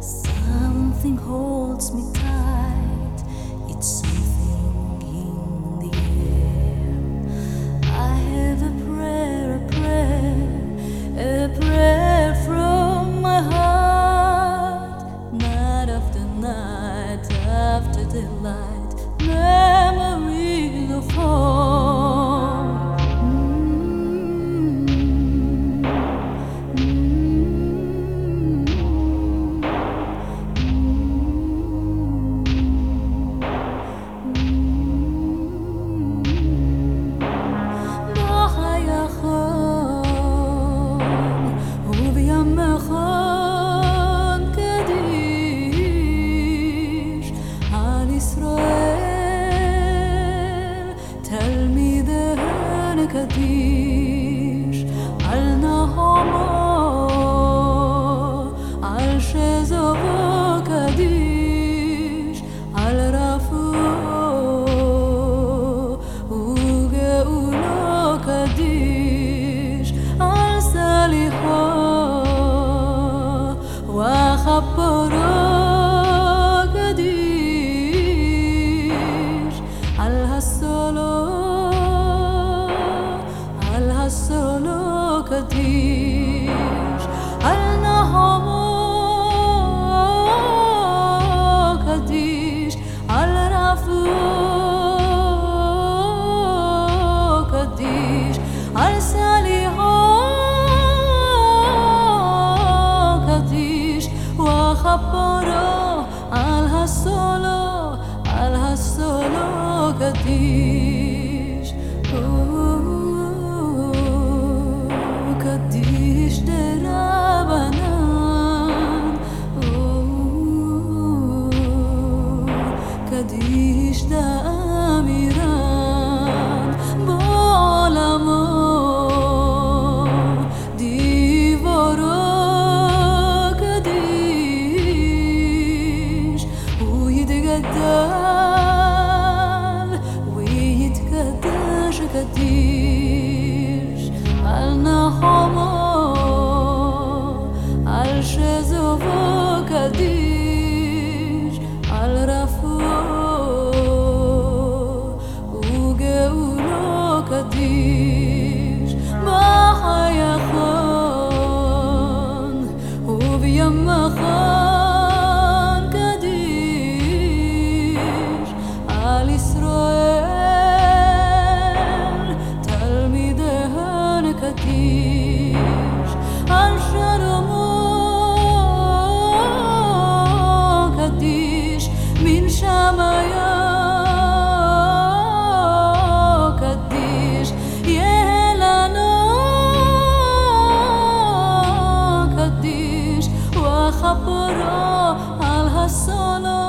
Something holds me. غدير النهار عرش زبا قدير الرفو وقاولا قدير السالحة وخبرها melody. קדיש על נחומו, על שזובו קדיש. Sapporo al-Hassanu